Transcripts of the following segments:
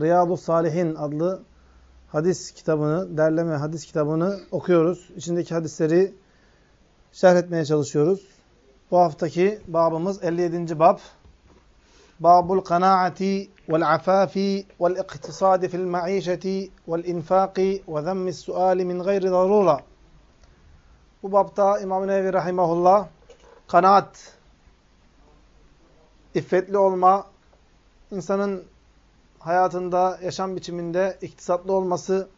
Riyadu Salihin adlı hadis kitabını, derleme hadis kitabını okuyoruz. İçindeki hadisleri şerh etmeye çalışıyoruz. Bu haftaki babımız 57. bab. Babul kanaati vel afafi vel iktisadi fil maişeti vel infaqi ve zemmis suali min gayri darura. Bu babta İmam-ı Nevi Rahimahullah kanaat, iffetli olma, insanın hayatında, yaşam biçiminde iktisatlı olması,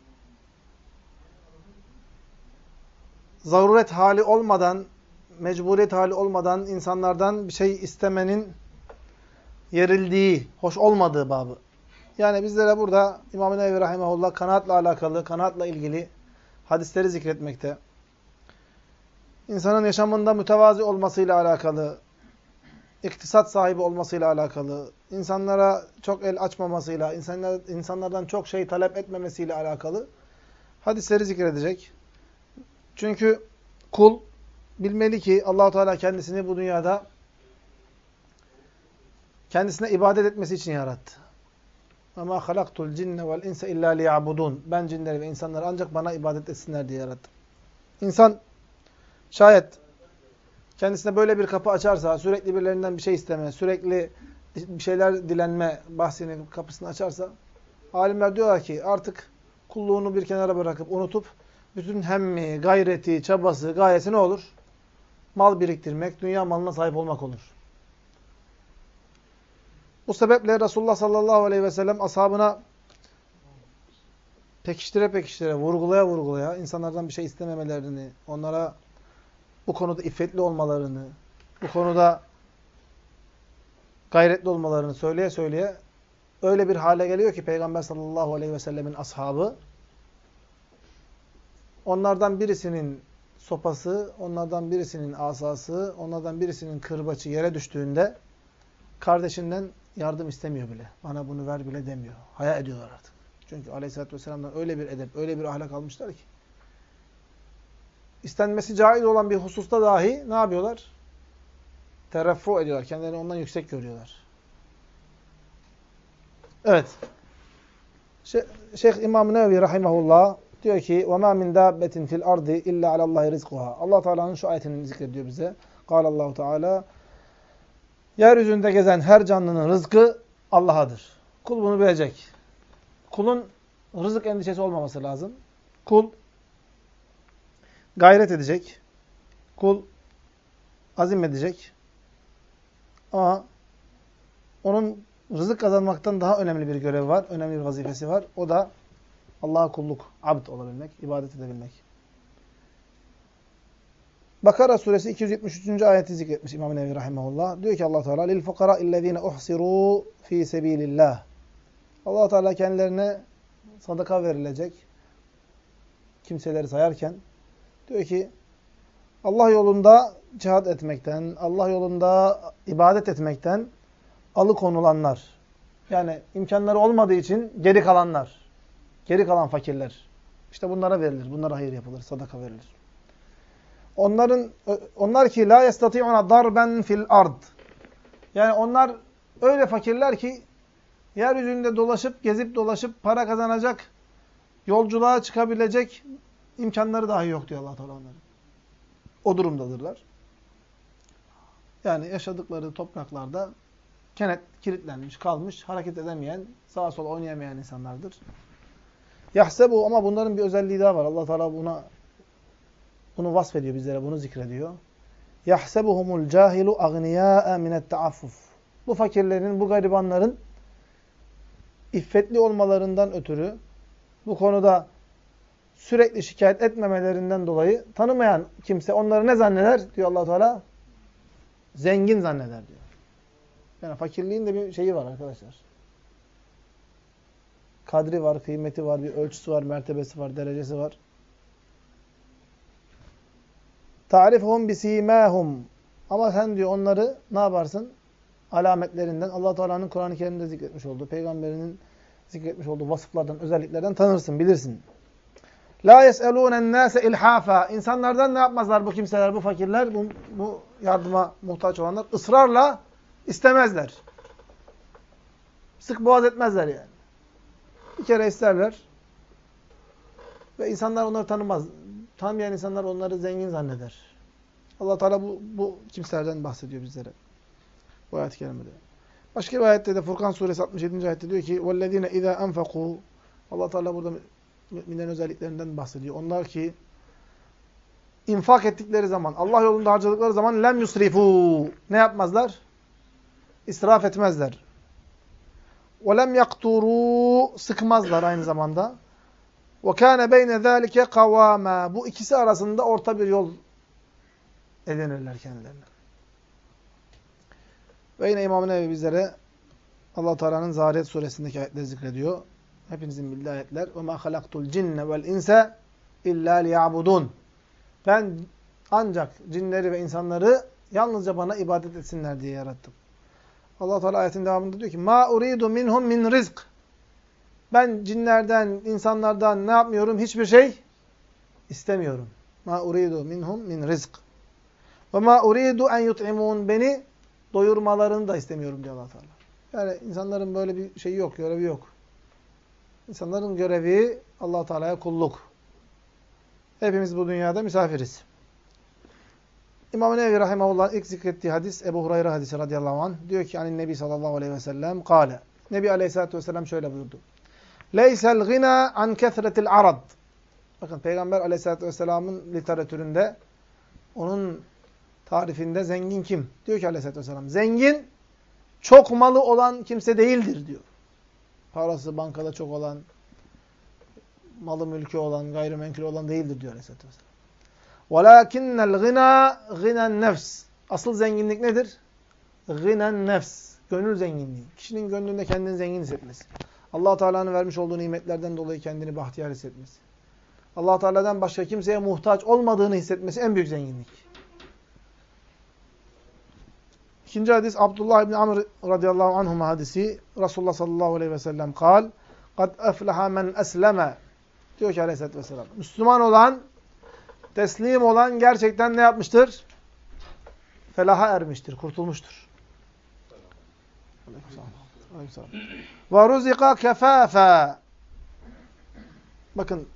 zaruret hali olmadan, mecburiyet hali olmadan insanlardan bir şey istemenin yerildiği, hoş olmadığı babı. Yani bizlere burada İmam-ı Nevi Rahimahullah kanaatla alakalı, kanaatla ilgili hadisleri zikretmekte. İnsanın yaşamında mütevazi olmasıyla alakalı, iktisat sahibi olmasıyla alakalı, insanlara çok el açmamasıyla, insanlar, insanlardan çok şey talep etmemesiyle alakalı hadisleri zikredecek. Çünkü kul bilmeli ki Allahu Teala kendisini bu dünyada kendisine ibadet etmesi için yarattı. Ama halaktul cinne vel insa illa. Ben cinleri ve insanları ancak bana ibadet etsinler diye yarattım. İnsan şayet kendisine böyle bir kapı açarsa, sürekli birilerinden bir şey isteme, sürekli bir şeyler dilenme bahsini kapısını açarsa, alimler diyorlar ki artık kulluğunu bir kenara bırakıp, unutup, bütün hemmi, gayreti, çabası, gayesi ne olur? Mal biriktirmek, dünya malına sahip olmak olur. Bu sebeple Resulullah sallallahu aleyhi ve sellem ashabına pekiştire pekiştire, vurgulaya vurgulaya, insanlardan bir şey istememelerini, onlara bu konuda iffetli olmalarını, bu konuda gayretli olmalarını söyleye söyleye öyle bir hale geliyor ki Peygamber sallallahu aleyhi ve sellemin ashabı onlardan birisinin sopası, onlardan birisinin asası, onlardan birisinin kırbaçı yere düştüğünde kardeşinden yardım istemiyor bile. Bana bunu ver bile demiyor. Haya ediyorlar artık. Çünkü aleyhissalatü vesselam'dan öyle bir edep, öyle bir ahlak almışlar ki istenmesi caiz olan bir hususta dahi ne yapıyorlar? Tereffu ediyorlar. Kendilerini ondan yüksek görüyorlar. Evet. Şeyh İmam Nevevi rahimahullah diyor ki: "Ve min dabbetin fil ardi illa alallahi rizquha." Allah Teala'nın şu ayetini zikrediyor bize. Kâle Allahu Teala: Yeryüzünde gezen her canlının rızkı Allah'adır. Kul bunu bilecek. Kulun rızık endişesi olmaması lazım. Kul gayret edecek. Kul azim edecek. Ama onun rızık kazanmaktan daha önemli bir görevi var. Önemli bir vazifesi var. O da Allah'a kulluk, abd olabilmek, ibadet edebilmek. Bakara suresi 273. ayeti zikretmiş İmam Nevi rahimehullah. Diyor ki Allah Teala lil fukara illezine uhsiru fi sabilillah. Allah Teala kendilerine sadaka verilecek kimseleri sayarken Diyor ki Allah yolunda cihad etmekten, Allah yolunda ibadet etmekten alıkonulanlar. Yani imkanları olmadığı için geri kalanlar. Geri kalan fakirler. İşte bunlara verilir. Bunlara hayır yapılır. Sadaka verilir. Onların onlar ki la yestati'una darben fil ard. Yani onlar öyle fakirler ki yeryüzünde dolaşıp gezip dolaşıp para kazanacak, yolculuğa çıkabilecek imkanları dahi yok diyor Allah Teala onların. O durumdadırlar. Yani yaşadıkları topraklarda kenet kilitlenmiş, kalmış, hareket edemeyen, sağa sola oynayamayan insanlardır. Yahsebu ama bunların bir özelliği daha var. Allah Teala buna bunu vasfediyor bizlere, bunu zikrediyor. Yahsebuhumul cahilu agniya'a minet taaffuf. Bu fakirlerin, bu garibanların iffetli olmalarından ötürü bu konuda sürekli şikayet etmemelerinden dolayı tanımayan kimse onları ne zanneder diyor allah Teala? Zengin zanneder diyor. Yani fakirliğin de bir şeyi var arkadaşlar. Kadri var, kıymeti var, bir ölçüsü var, mertebesi var, derecesi var. Ta'rifuhum bisimahum. Ama sen diyor onları ne yaparsın? Alametlerinden Allah Teala'nın Kur'an-ı Kerim'de zikretmiş olduğu, peygamberinin zikretmiş olduğu vasıflardan, özelliklerden tanırsın, bilirsin. La yes'elûnen nâse ilhafa. İnsanlardan ne yapmazlar bu kimseler, bu fakirler, bu, bu yardıma muhtaç olanlar? ısrarla istemezler. Sık boğaz etmezler yani. Bir kere isterler ve insanlar onları tanımaz. Tanımayan insanlar onları zengin zanneder. Allah Teala bu, bu kimselerden bahsediyor bizlere. Bu ayet-i kerimede. Başka bir ayette de Furkan suresi 67. ayette diyor ki وَالَّذ۪ينَ اِذَا أَنْفَقُوا Allah Teala burada müminlerin özelliklerinden bahsediyor. Onlar ki infak ettikleri zaman, Allah yolunda harcadıkları zaman lem yusrifu. Ne yapmazlar? İsraf etmezler. Ve lem yakturu. Sıkmazlar aynı zamanda. Ve kâne beyne zâlike kavâmâ. Bu ikisi arasında orta bir yol edinirler kendilerine. Ve yine İmam-ı Nevi bizlere allah Teala'nın Zariyet suresindeki ayetleri zikrediyor. Hepinizin bildiği ayetler. وَمَا خَلَقْتُ الْجِنَّ وَالْاِنْسَ اِلَّا لِيَعْبُدُونَ Ben ancak cinleri ve insanları yalnızca bana ibadet etsinler diye yarattım. allah Teala ayetin devamında diyor ki مَا اُرِيدُ مِنْهُمْ min rizq. Ben cinlerden, insanlardan ne yapmıyorum? Hiçbir şey istemiyorum. مَا اُرِيدُ minhum min rizq. وَمَا اُرِيدُ en يُطْعِمُونَ Beni doyurmalarını da istemiyorum diyor allah Teala. Yani insanların böyle bir şeyi yok, görevi yok. İnsanların görevi allah Teala'ya kulluk. Hepimiz bu dünyada misafiriz. İmam-ı Nevi Rahimahullah ilk zikrettiği hadis Ebu Hurayra hadisi radıyallahu anh. Diyor ki hani Nebi sallallahu aleyhi ve sellem kâle. Nebi aleyhissalatü vesselam şöyle buyurdu. Leysel gına an kethretil arad. Bakın Peygamber aleyhissalatü vesselamın literatüründe onun tarifinde zengin kim? Diyor ki aleyhissalatü vesselam. Zengin çok malı olan kimse değildir diyor Parası bankada çok olan, malı mülkü olan, gayrimenkul olan değildir diyor aleyhissalatü vesselam. وَلَاكِنَّ الْغِنَى غِنَى nefs. Asıl zenginlik nedir? Gınen nefs. Gönül zenginliği. Kişinin gönlünde kendini zengin hissetmesi. allah Teala'nın vermiş olduğu nimetlerden dolayı kendini bahtiyar hissetmesi. allah Teala'dan başka kimseye muhtaç olmadığını hissetmesi en büyük zenginlik. İkinci hadis Abdullah İbni Amr radıyallahu anhuma hadisi. Resulullah sallallahu aleyhi ve sellem kal. Kad efleha men esleme. Diyor ki aleyhissalatü vesselam. Müslüman olan, teslim olan gerçekten ne yapmıştır? Felaha ermiştir, kurtulmuştur. Ruzika kefafe. Bakın,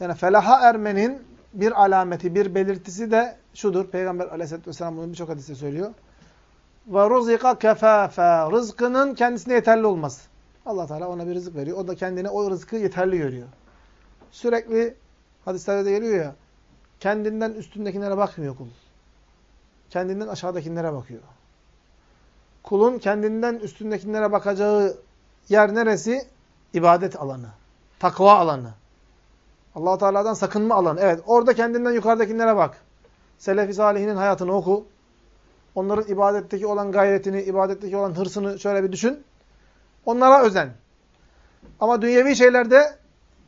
yani felaha ermenin bir alameti, bir belirtisi de şudur. Peygamber aleyhissalatü vesselam bunu birçok hadiste söylüyor ve ruzika kefafe. Rızkının kendisine yeterli olması. Allah Teala ona bir rızık veriyor. O da kendine o rızkı yeterli görüyor. Sürekli hadislerde de geliyor ya, kendinden üstündekilere bakmıyor kul. Kendinden aşağıdakilere bakıyor. Kulun kendinden üstündekilere bakacağı yer neresi? İbadet alanı. Takva alanı. allah Teala'dan sakınma alanı. Evet, orada kendinden yukarıdakilere bak. Selefi Salihinin hayatını oku. Onların ibadetteki olan gayretini, ibadetteki olan hırsını şöyle bir düşün. Onlara özen. Ama dünyevi şeylerde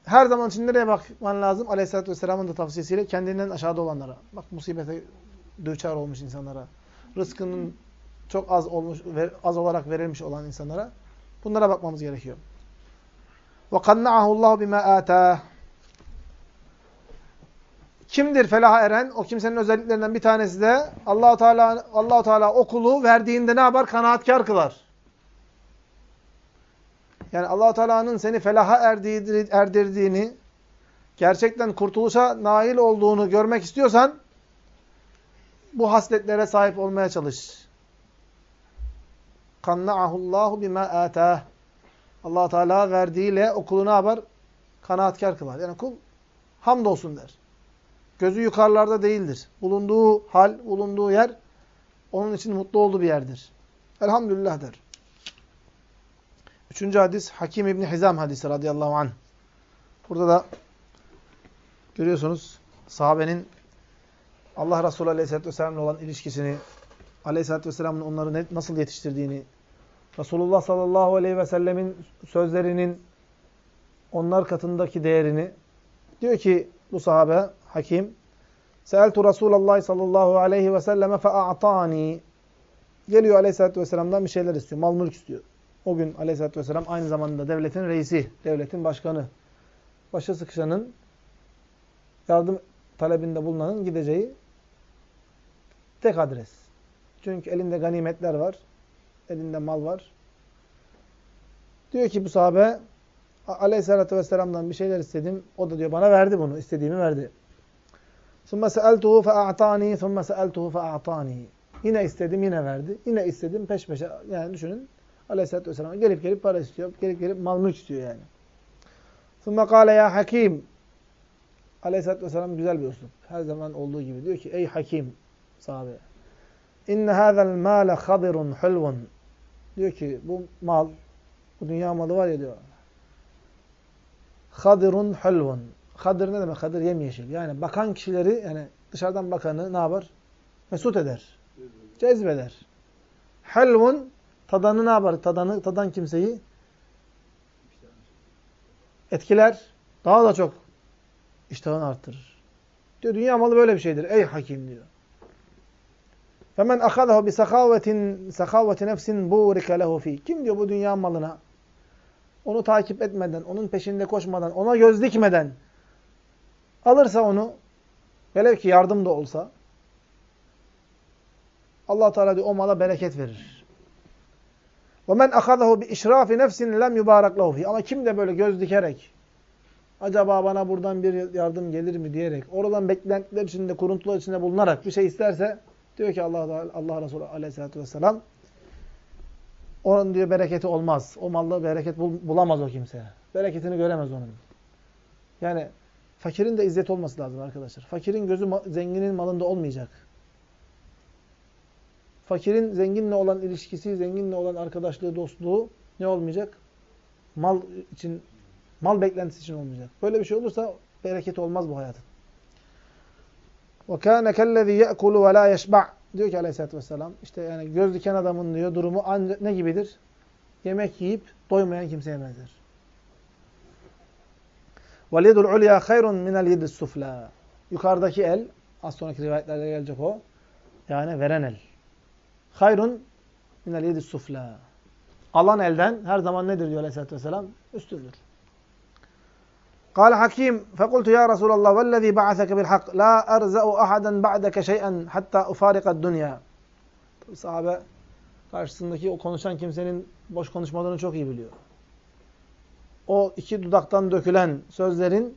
her zaman için nereye bakman lazım? Aleyhisselatü Vesselam'ın da tavsiyesiyle kendinden aşağıda olanlara. Bak musibete düçar olmuş insanlara. Rızkının çok az olmuş, az olarak verilmiş olan insanlara. Bunlara bakmamız gerekiyor. وَقَنَّعَهُ اللّٰهُ بِمَا آتَاهُ Kimdir felaha eren? O kimsenin özelliklerinden bir tanesi de Allah Teala Allah Teala okulu verdiğinde ne yapar? Kanaatkar kılar. Yani Allah Teala'nın seni felaha erdirdiğini, gerçekten kurtuluşa nail olduğunu görmek istiyorsan bu hasletlere sahip olmaya çalış. Kanna'ahullahu bima atah. Allah Teala verdiğiyle okulunu haber kanaatkar kılar. Yani kul hamdolsun der. Gözü yukarılarda değildir. Bulunduğu hal, bulunduğu yer onun için mutlu olduğu bir yerdir. Elhamdülillah der. Üçüncü hadis Hakim İbni Hizam hadisi radıyallahu anh. Burada da görüyorsunuz sahabenin Allah Resulü Aleyhisselatü Vesselam'la olan ilişkisini, Aleyhisselatü Vesselam'ın onları nasıl yetiştirdiğini, Resulullah sallallahu aleyhi ve sellemin sözlerinin onlar katındaki değerini diyor ki bu sahabe Hakim. Seeltu Resulallah sallallahu aleyhi ve selleme fe'a'tani. Geliyor aleyhissalatü vesselam'dan bir şeyler istiyor. Mal mülk istiyor. O gün aleyhissalatü vesselam aynı zamanda devletin reisi, devletin başkanı. Başı sıkışanın, yardım talebinde bulunanın gideceği tek adres. Çünkü elinde ganimetler var. Elinde mal var. Diyor ki bu sahabe Aleyhisselatü Vesselam'dan bir şeyler istedim. O da diyor bana verdi bunu. istediğimi verdi. ثُمَّ سَأَلْتُهُ فَأَعْطَانِي ثُمَّ سَأَلْتُهُ فَأَعْطَانِي Yine istedim, yine verdi. Yine istedim, peş peşe. Yani düşünün. Aleyhisselatü Vesselam gelip gelip para istiyor. Gelip gelip mal mülk istiyor yani. ثُمَّ قَالَ ya hakim. Aleyhisselatü Vesselam güzel bir üslup. Her zaman olduğu gibi. Diyor ki ey hakim sahabe. İnne hâzel mâle hadirun hulvun. Diyor ki bu mal, bu dünya malı var ya diyor. Hadirun hulvun. Hadir ne demek? Hadir yemyeşil. Yani bakan kişileri, yani dışarıdan bakanı ne yapar? Mesut eder. Cezbeder. Hulvun tadanı ne yapar? Tadanı, tadan kimseyi etkiler. Daha da çok iştahını arttırır. Diyor dünya malı böyle bir şeydir. Ey hakim diyor. Femen ahadahu bi sakavetin sakaveti nefsin burika lehu. Kim diyor bu dünya malına onu takip etmeden, onun peşinde koşmadan, ona göz dikmeden alırsa onu velev ki yardım da olsa Allah Teala diyor o mala bereket verir. Bi işrafi nefsin lem yubarak lehu fi. Ama kim de böyle göz dikerek acaba bana buradan bir yardım gelir mi diyerek oradan beklentiler içinde, kuruntular içinde bulunarak bir şey isterse Diyor ki Allah Allah Resulü Aleyhisselatü vesselam onun diyor bereketi olmaz. O malda bereket bul, bulamaz o kimse. Bereketini göremez onun. Yani fakirin de izzet olması lazım arkadaşlar. Fakirin gözü zenginin malında olmayacak. Fakirin zenginle olan ilişkisi, zenginle olan arkadaşlığı, dostluğu ne olmayacak? Mal için, mal beklentisi için olmayacak. Böyle bir şey olursa bereket olmaz bu hayatın. وَكَانَ كَلَّذ۪ي يَأْكُلُ وَلَا يَشْبَعْ Diyor ki aleyhissalatü vesselam, işte yani göz diken adamın diyor durumu ne gibidir? Yemek yiyip doymayan kimseye benzer. وَالْيَدُ الْعُلْيَا خَيْرٌ مِنَ الْيَدِ السُّفْلَى Yukarıdaki el, az sonraki rivayetlerde gelecek o, yani veren el. Hayrun minel yedi sufla. Alan elden her zaman nedir diyor Aleyhisselatü Vesselam? Üstündür. قال حكيم فقلت يا رسول الله والذي بعثك بالحق لا أرزأ أحدا بعدك شيئا حتى أفارق الدنيا Sahabe karşısındaki o konuşan kimsenin boş konuşmadığını çok iyi biliyor. O iki dudaktan dökülen sözlerin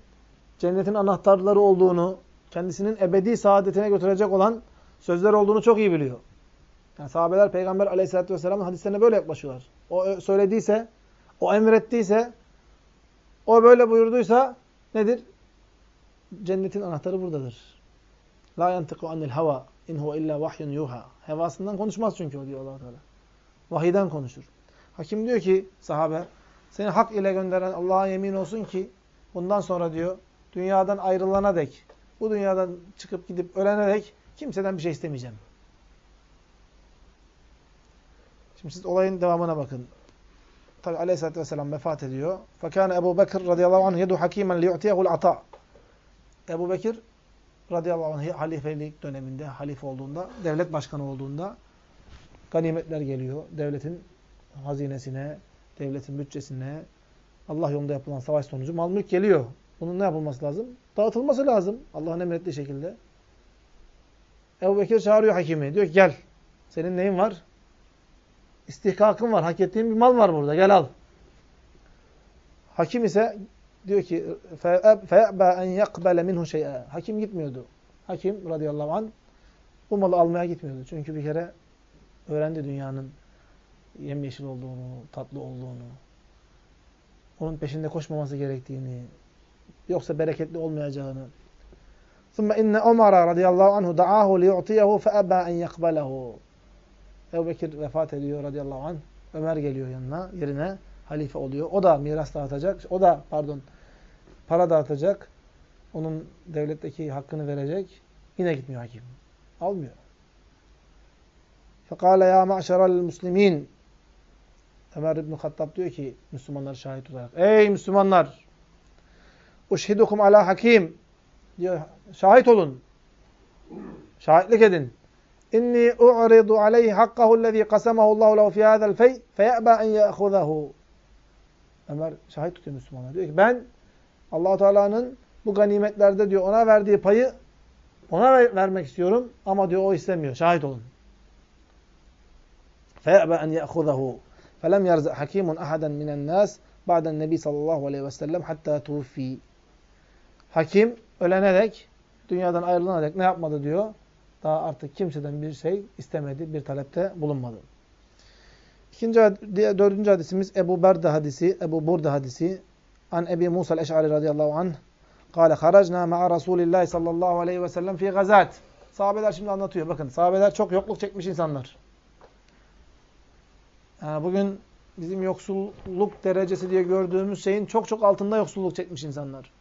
cennetin anahtarları olduğunu, kendisinin ebedi saadetine götürecek olan sözler olduğunu çok iyi biliyor. Yani sahabeler Peygamber aleyhissalatü vesselamın hadislerine böyle yaklaşıyorlar. O söylediyse, o emrettiyse o böyle buyurduysa nedir? Cennetin anahtarı buradadır. La yantiku anil hava in huve illa vahyun yuha. Hevasından konuşmaz çünkü o diyor allah Teala. Vahiden konuşur. Hakim diyor ki sahabe seni hak ile gönderen Allah'a yemin olsun ki bundan sonra diyor dünyadan ayrılana dek bu dünyadan çıkıp gidip ölene dek kimseden bir şey istemeyeceğim. Şimdi siz olayın devamına bakın. Tabi aleyhissalatü vesselam vefat ediyor. Fekâne Ebu Bekir radıyallahu anh yedu hakimen li'utiyehul ata. Ebu Bekir radıyallahu anh halifelik döneminde, halife olduğunda, devlet başkanı olduğunda ganimetler geliyor. Devletin hazinesine, devletin bütçesine, Allah yolunda yapılan savaş sonucu mal mülk geliyor. Bunun ne yapılması lazım? Dağıtılması lazım. Allah'ın emrettiği şekilde. Ebu Bekir çağırıyor hakimi. Diyor ki gel. Senin neyin var? istihkakın var. Hak ettiğin bir mal var burada. Gel al. Hakim ise diyor ki فَيَأْبَى اَنْ يَقْبَلَ مِنْهُ شَيْئًا Hakim gitmiyordu. Hakim radıyallahu anh bu malı almaya gitmiyordu. Çünkü bir kere öğrendi dünyanın yemyeşil olduğunu, tatlı olduğunu, onun peşinde koşmaması gerektiğini, yoksa bereketli olmayacağını. ثُمَّ اِنَّ عُمَرَ radıyallahu anhu دَعَاهُ لِيُعْطِيَهُ فَأَبَى اَنْ يَقْبَلَهُ Ebu Bekir vefat ediyor radıyallahu anh. Ömer geliyor yanına, yerine halife oluyor. O da miras dağıtacak. O da pardon para dağıtacak. Onun devletteki hakkını verecek. Yine gitmiyor hakim. Almıyor. Fekale ya ma'şeral muslimin. Ömer İbn Hattab diyor ki Müslümanlar şahit olarak. Ey Müslümanlar! Uşhidukum ala hakim. Diyor, şahit olun. Şahitlik edin. İnni u'ridu aleyhi hakkahu allazî kasamahu Allahu lehu fî hâzel fey feye'bâ en ye'huzahu. Ömer şahit tutuyor Müslümanlar. Diyor ki ben Allahu Teala'nın bu ganimetlerde diyor ona verdiği payı ona ver vermek istiyorum ama diyor o istemiyor. Şahit olun. Feye'bâ en ye'huzahu. Felem yerze hakimun ahaden minen nas ba'den nebi sallallahu aleyhi ve sellem hatta tufi. Hakim ölene dek, dünyadan ayrılana dek ne yapmadı diyor? Daha artık kimseden bir şey istemedi, bir talepte bulunmadı. İkinci, dördüncü hadisimiz Ebu Berda hadisi, Ebu Burda hadisi. An Ebi Musa el-Eş'ari radıyallahu anh. Kale haracna ma'a Resulillahi sallallahu aleyhi ve sellem fi gazat. Sahabeler şimdi anlatıyor. Bakın sahabeler çok yokluk çekmiş insanlar. Yani bugün bizim yoksulluk derecesi diye gördüğümüz şeyin çok çok altında yoksulluk çekmiş insanlar.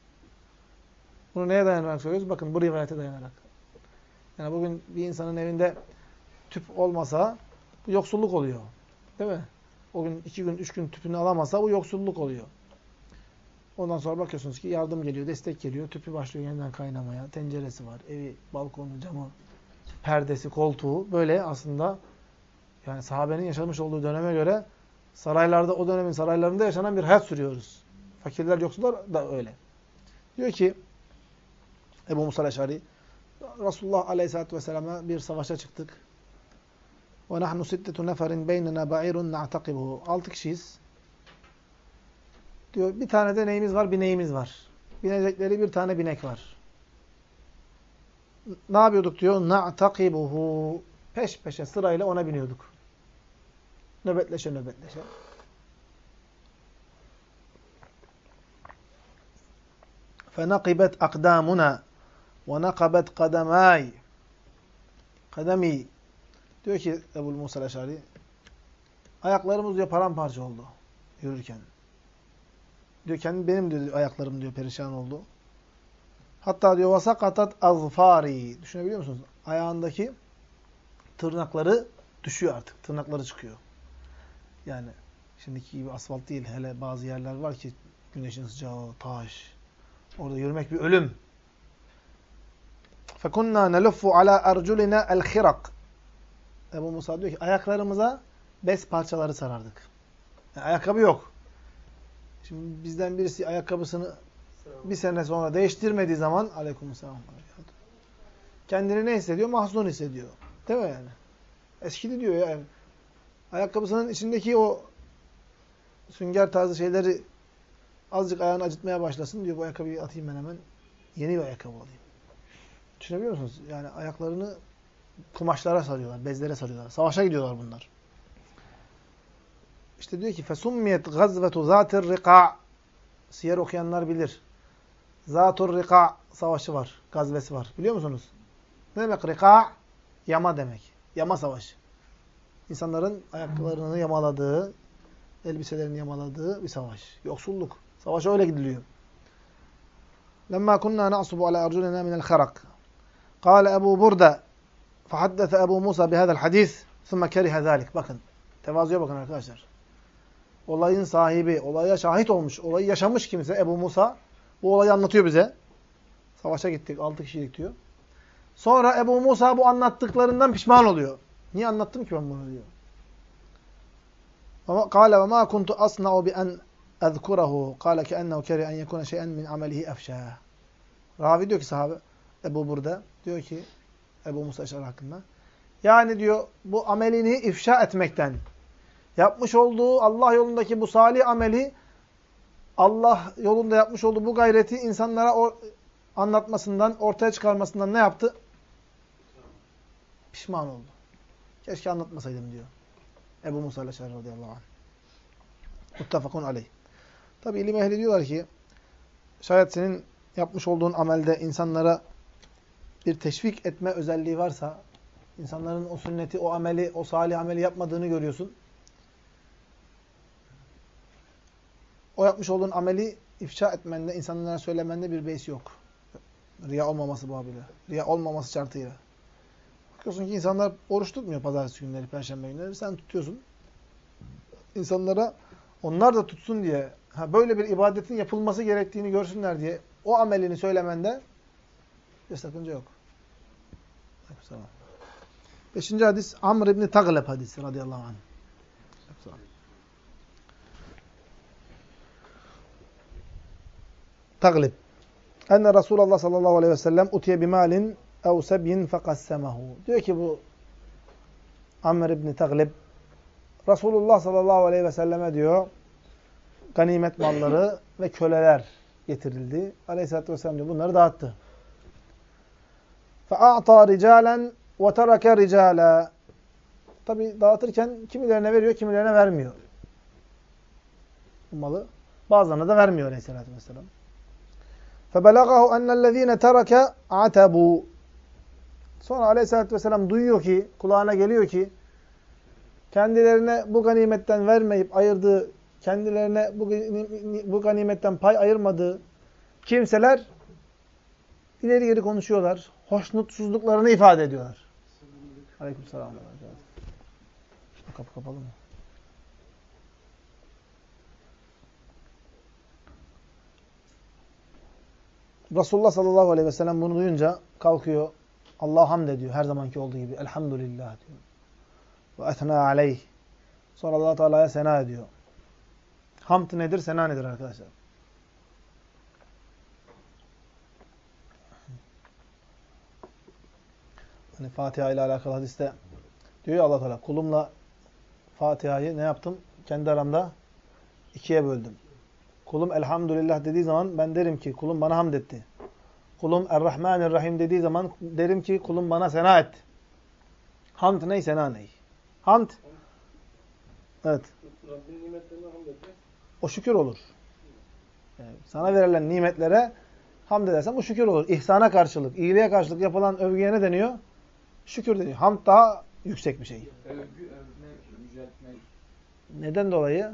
Bunu neye dayanarak söylüyoruz? Bakın bu rivayete dayanarak. Yani bugün bir insanın evinde tüp olmasa bu yoksulluk oluyor. Değil mi? O gün iki gün, üç gün tüpünü alamasa bu yoksulluk oluyor. Ondan sonra bakıyorsunuz ki yardım geliyor, destek geliyor. Tüpü başlıyor yeniden kaynamaya. Tenceresi var, evi, balkonu, camı, perdesi, koltuğu. Böyle aslında yani sahabenin yaşamış olduğu döneme göre saraylarda, o dönemin saraylarında yaşanan bir hayat sürüyoruz. Fakirler, yoksullar da öyle. Diyor ki Ebu Musa Leşari Resulullah Aleyhisselatü Vesselam'a bir savaşa çıktık. Ve nahnu sittetu neferin beynena ba'irun na'takibuhu. Altı kişiyiz. Diyor bir tane de neyimiz var? Bineğimiz var. Binecekleri bir tane binek var. Ne yapıyorduk diyor? Na'takibuhu. Peş peşe sırayla ona biniyorduk. Nöbetleşe nöbetleşe. فَنَقِبَتْ أَقْدَامُنَا وَنَقَبَتْ قَدَمَاي Kademi diyor ki Ebu Musa Leşari ayaklarımız diyor paramparça oldu yürürken. Diyor kendi benim diyor ayaklarım diyor perişan oldu. Hatta diyor vasakatat azfari. Düşünebiliyor musunuz? Ayağındaki tırnakları düşüyor artık. Tırnakları çıkıyor. Yani şimdiki gibi asfalt değil. Hele bazı yerler var ki güneşin sıcağı, taş. Orada yürümek bir ölüm. فَكُنَّا نَلُفُّ عَلَى اَرْجُلِنَا الْخِرَقِ Ebu Musa diyor ki ayaklarımıza bez parçaları sarardık. Yani ayakkabı yok. Şimdi bizden birisi ayakkabısını bir sene sonra değiştirmediği zaman aleykümselam kendini ne hissediyor? Mahzun hissediyor. Değil mi yani? Eskidi diyor ya. Yani. Ayakkabısının içindeki o sünger tarzı şeyleri azıcık ayağını acıtmaya başlasın diyor. Bu ayakkabıyı atayım ben hemen. Yeni bir ayakkabı alayım. Düşünebiliyor musunuz? Yani ayaklarını kumaşlara sarıyorlar, bezlere sarıyorlar. Savaşa gidiyorlar bunlar. İşte diyor ki fesummiyet gazvetu zatir rika Siyer okuyanlar bilir. Zatur rika savaşı var, gazvesi var. Biliyor musunuz? Ne demek rika? Yama demek. Yama savaşı İnsanların ayaklarını yamaladığı, elbiselerini yamaladığı bir savaş. Yoksulluk. Savaşa öyle gidiliyor. Lemma kunna na'subu ala arjulina minel kharak. Kale Ebu Burda فحدث Ebu Musa bihadel hadis ثم kerihe zalik. Bakın. Tevazuya bakın arkadaşlar. Olayın sahibi, olaya şahit olmuş, olayı yaşamış kimse Ebu Musa bu olayı anlatıyor bize. Savaşa gittik, altı kişilik diyor. Sonra Ebu Musa bu anlattıklarından pişman oluyor. Niye anlattım ki ben bunu diyor. قال وما كنت أصنع بأن أذكره قال كأنه كره أن يكون شيئا من عمله أفشاه. Ravi diyor ki sahabe Ebu Burda diyor ki Ebu Musa Eşar hakkında. Yani diyor bu amelini ifşa etmekten, yapmış olduğu Allah yolundaki bu salih ameli, Allah yolunda yapmış olduğu bu gayreti insanlara or anlatmasından, ortaya çıkarmasından ne yaptı? Pişman oldu. Keşke anlatmasaydım diyor. Ebu Musa Eşar radıyallahu anh. Muttefakun aleyh. Tabi ilim ehli diyorlar ki, şayet senin yapmış olduğun amelde insanlara bir teşvik etme özelliği varsa, insanların o sünneti, o ameli, o salih ameli yapmadığını görüyorsun. O yapmış olduğun ameli ifşa etmende, insanlara söylemende bir beis yok. Riya olmaması babıyla. Riya olmaması şartıyla. Bakıyorsun ki insanlar oruç tutmuyor pazartesi günleri, perşembe günleri. Sen tutuyorsun. İnsanlara onlar da tutsun diye, ha böyle bir ibadetin yapılması gerektiğini görsünler diye o amelini söylemende bir sakınca yok. Beşinci hadis Amr İbni Tagleb hadisi radıyallahu anh. Taglib. Enne Resulullah sallallahu aleyhi ve sellem utiye bimalin ev sebyin fekassemehu. Diyor ki bu Amr İbni Taglib Resulullah sallallahu aleyhi ve selleme diyor ganimet malları ve köleler getirildi. Aleyhisselatü Vesselam diyor bunları dağıttı. فَاَعْطَى رِجَالًا وَتَرَكَ رِجَالًا Tabi dağıtırken kimilerine veriyor, kimilerine vermiyor. Bu malı. Bazılarına da vermiyor Aleyhisselatü Vesselam. فَبَلَغَهُ أَنَّ الَّذ۪ينَ تَرَكَ عَتَبُوا Sonra Aleyhisselatü Vesselam duyuyor ki, kulağına geliyor ki, kendilerine bu ganimetten vermeyip ayırdığı, kendilerine bu, bu ganimetten pay ayırmadığı kimseler ileri geri konuşuyorlar. Hoşnutsuzluklarını ifade ediyorlar. Aleyküm selam. Kapı kapalı mı? Resulullah sallallahu aleyhi ve sellem bunu duyunca kalkıyor. Allah'a hamd ediyor her zamanki olduğu gibi. Elhamdülillah diyor. Ve etna aleyh. Sonra allah Teala'ya sena ediyor. Hamd nedir? Sena nedir arkadaşlar? Hani Fatiha ile alakalı hadiste diyor ya allah Teala kulumla Fatiha'yı ne yaptım? Kendi aramda ikiye böldüm. Kulum elhamdülillah dediği zaman ben derim ki kulum bana hamd etti. Kulum Errahmanirrahim dediği zaman derim ki kulum bana sena etti. Hamd ney, sena ney? Hamd Evet. O şükür olur. Yani sana verilen nimetlere hamd edersen bu şükür olur. İhsana karşılık, iyiliğe karşılık yapılan övgüye ne deniyor? Şükür deniyor. Hamd daha yüksek bir şey. Neden dolayı?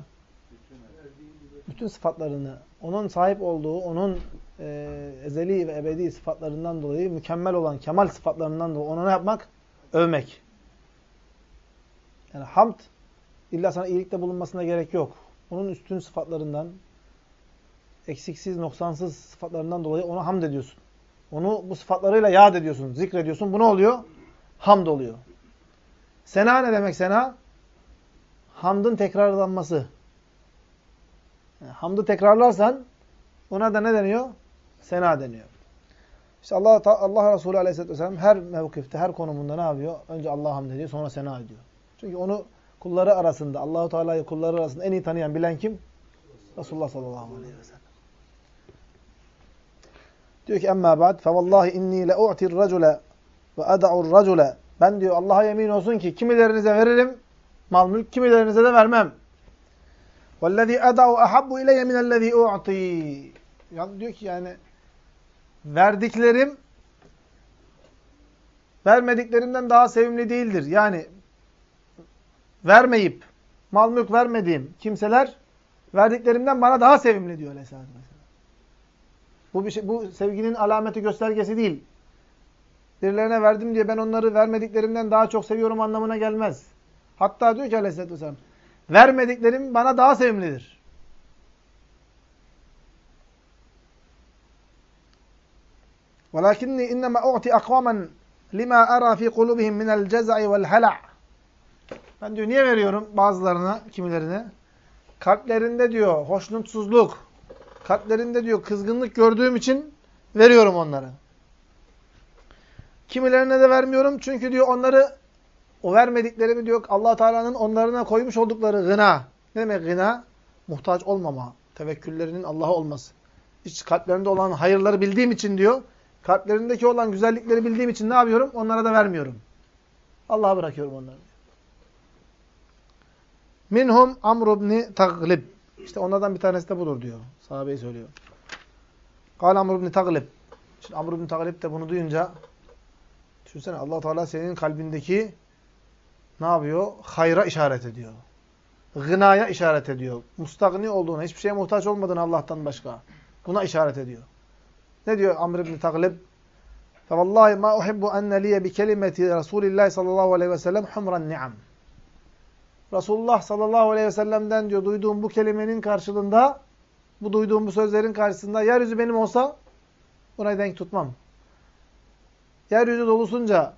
Bütün sıfatlarını, onun sahip olduğu, onun e, ezeli ve ebedi sıfatlarından dolayı, mükemmel olan kemal sıfatlarından dolayı ona ne yapmak? Övmek. Yani hamd, illa sana iyilikte bulunmasına gerek yok. Onun üstün sıfatlarından, eksiksiz, noksansız sıfatlarından dolayı ona hamd ediyorsun. Onu bu sıfatlarıyla yad ediyorsun, zikrediyorsun. Bu ne oluyor? Hamd oluyor. Sena ne demek sena? Hamdın tekrarlanması. Yani hamdı tekrarlarsan ona da ne deniyor? sena deniyor. İşte Allah Allah Resulü Aleyhisselatü Vesselam her mevkifte, her konumunda ne yapıyor? Önce Allah hamd ediyor, sonra sena ediyor. Çünkü onu kulları arasında, Allahu Teala'yı kulları arasında en iyi tanıyan, bilen kim? Resulullah sallallahu aleyhi ve sellem. Diyor ki emma ba'd fe vallahi inni le u'tir racule ve eda'ur racule. Ben diyor Allah'a yemin olsun ki kimilerinize veririm mal mülk, kimilerinize de vermem. Vellezî eda'u ahabbu ileyye minellezî u'ti. Yani diyor ki yani verdiklerim vermediklerimden daha sevimli değildir. Yani vermeyip mal mülk vermediğim kimseler verdiklerimden bana daha sevimli diyor Aleyhisselatü Vesselam. Bu, bir şey, bu sevginin alameti göstergesi değil. Birilerine verdim diye ben onları vermediklerimden daha çok seviyorum anlamına gelmez. Hatta diyor ki Aleyhisselatü Vesselam vermediklerim bana daha sevimlidir. وَلَكِنِّي اِنَّمَا اُعْتِ اَقْوَامًا لِمَا اَرَى ف۪ي قُلُوبِهِمْ مِنَ الْجَزَعِ وَالْهَلَعِ Ben diyor niye veriyorum bazılarına, kimilerine? Kalplerinde diyor hoşnutsuzluk, kalplerinde diyor kızgınlık gördüğüm için veriyorum onlara. Kimilerine de vermiyorum çünkü diyor onları o vermediklerimi diyor allah Teala'nın onlarına koymuş oldukları gına. Ne demek gına? Muhtaç olmama. Tevekküllerinin Allah'a olması. İç kalplerinde olan hayırları bildiğim için diyor. Kalplerindeki olan güzellikleri bildiğim için ne yapıyorum? Onlara da vermiyorum. Allah'a bırakıyorum onları. Minhum Amr ibn Taglib. İşte onlardan bir tanesi de budur diyor. Sahabeyi söylüyor. Kal Amr ibn Taglib. Şimdi Amr ibn Taglib de bunu duyunca düşünsene allah Teala senin kalbindeki ne yapıyor? Hayra işaret ediyor. Gınaya işaret ediyor. Mustagni olduğuna, hiçbir şeye muhtaç olmadığını Allah'tan başka. Buna işaret ediyor. Ne diyor Amr ibn Taglib? فَوَاللّٰهِ مَا اُحِبُّ اَنَّ لِيَ بِكَلِمَةِ رَسُولِ اللّٰهِ sallallahu aleyhi ve sellem حُمْرًا ni'am. Resulullah sallallahu aleyhi ve sellem'den diyor duyduğum bu kelimenin karşılığında, bu duyduğum bu sözlerin karşısında yeryüzü benim olsa buna denk tutmam. Yeryüzü dolusunca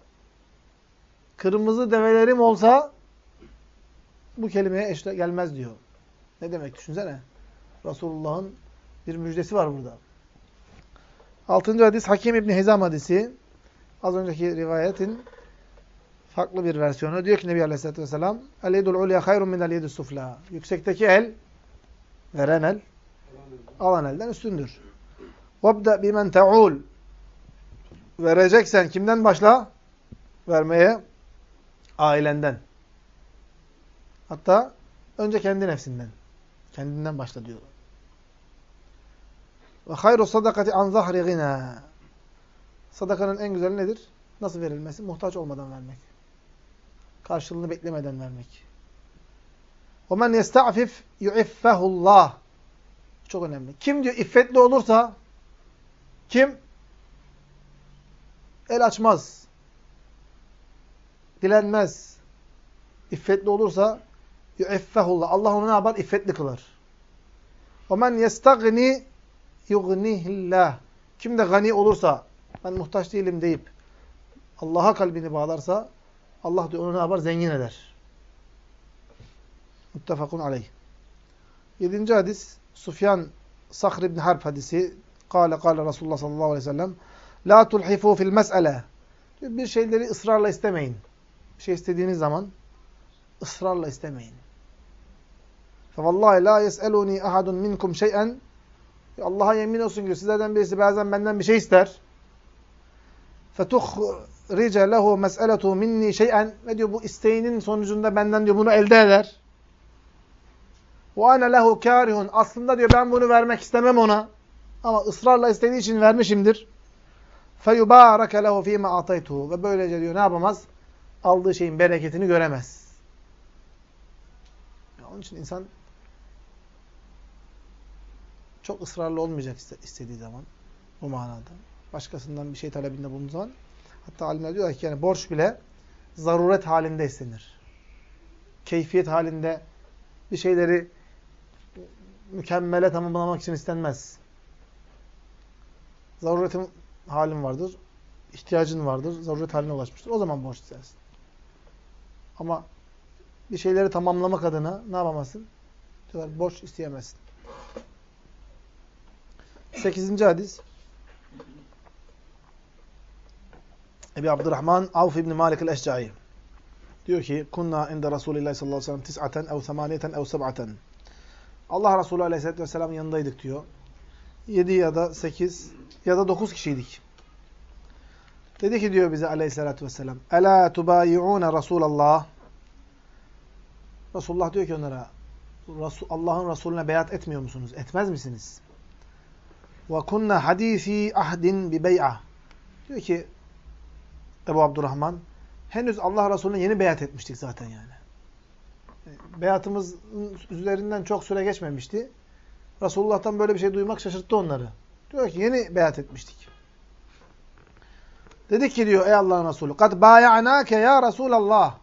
kırmızı develerim olsa bu kelimeye eşle gelmez diyor. Ne demek düşünsene. Resulullah'ın bir müjdesi var burada. Altıncı hadis Hakim İbni Hizam hadisi. Az önceki rivayetin farklı bir versiyonu. Diyor ki Nebi Aleyhisselatü Vesselam El-yedul ulya hayrun minel yedü sufla. Yüksekteki el, veren el, alan elden üstündür. Vabda bimen te'ul. Vereceksen kimden başla? Vermeye ailenden. Hatta önce kendi nefsinden. Kendinden başla diyorlar. Ve hayru sadakati an zahri gina. Sadakanın en güzeli nedir? Nasıl verilmesi? Muhtaç olmadan vermek. Karşılığını beklemeden vermek. وَمَنْ يَسْتَعْفِفْ يُعِفَّهُ اللّٰهِ Çok önemli. Kim diyor iffetli olursa kim el açmaz, dilenmez, iffetli olursa yu'effehullah. Allah onu ne yapar? İffetli kılar. وَمَنْ يَسْتَغْنِ يُغْنِهِ Kim de gani olursa, ben muhtaç değilim deyip Allah'a kalbini bağlarsa Allah diyor onu ne yapar? Zengin eder. Muttefakun aleyh. Yedinci hadis Sufyan Sakhr ibn Harp hadisi. Kale kale Resulullah sallallahu aleyhi ve sellem La tulhifu fil mes'ele. Bir şeyleri ısrarla istemeyin. Bir şey istediğiniz zaman ısrarla istemeyin. فَوَاللّٰهِ لَا يَسْأَلُونِي اَحَدٌ مِنْكُمْ شَيْئًا Allah'a yemin olsun ki sizlerden birisi bazen benden bir şey ister. فَتُخْرِجَ لَهُ مَسْأَلَةُ مِنِّي شَيْئًا Ve diyor bu isteğinin sonucunda benden diyor bunu elde eder. وَاَنَا لَهُ كَارِهٌ Aslında diyor ben bunu vermek istemem ona. Ama ısrarla istediği için vermişimdir. فَيُبَارَكَ لَهُ ف۪ي مَا اَعْطَيْتُهُ Ve böylece diyor ne yapamaz? Aldığı şeyin bereketini göremez. Ya onun için insan çok ısrarlı olmayacak istediği zaman bu manada. Başkasından bir şey talebinde bulunduğu zaman hatta alimler diyorlar ki yani borç bile zaruret halinde istenir. Keyfiyet halinde bir şeyleri mükemmele tamamlamak için istenmez. Zaruretin halin vardır, ihtiyacın vardır, zaruret haline ulaşmıştır. O zaman borç istersin. Ama bir şeyleri tamamlamak adına ne yapamazsın? Diyorlar borç isteyemezsin. Sekizinci hadis. Ebi Abdurrahman Avf ibn Malik el-Eşca'i. Diyor ki, Kunna inde Resulullah sallallahu aleyhi ve sellem tis'aten ev semaniyeten ev seb'aten. Allah Resulü aleyhisselatü vesselamın yanındaydık diyor. Yedi ya da sekiz ya da dokuz kişiydik. Dedi ki diyor bize aleyhissalatü vesselam. Ela tubayi'une Resulallah. Resulullah diyor ki onlara Allah'ın Resulüne beyat etmiyor musunuz? Etmez misiniz? Ve kunna hadisi ahdin bi bey'a. Diyor ki Ebu Abdurrahman henüz Allah Resulüne yeni beyat etmiştik zaten yani. Beyatımızın üzerinden çok süre geçmemişti. Resulullah'tan böyle bir şey duymak şaşırttı onları. Diyor ki yeni beyat etmiştik. Dedik ki diyor ey Allah'ın Resulü kad baya'nake ya Resulallah.